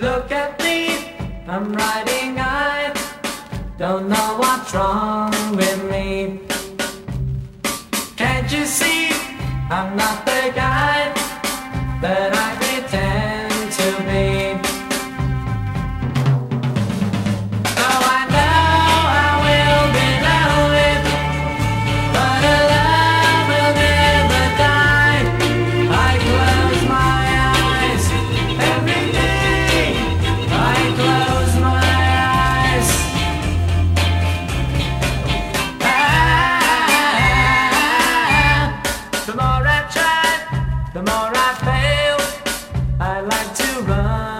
Look at me, I'm riding eyes. Don't know what's wrong with me. Can't you see, I'm not the guy that I fail. I like to run.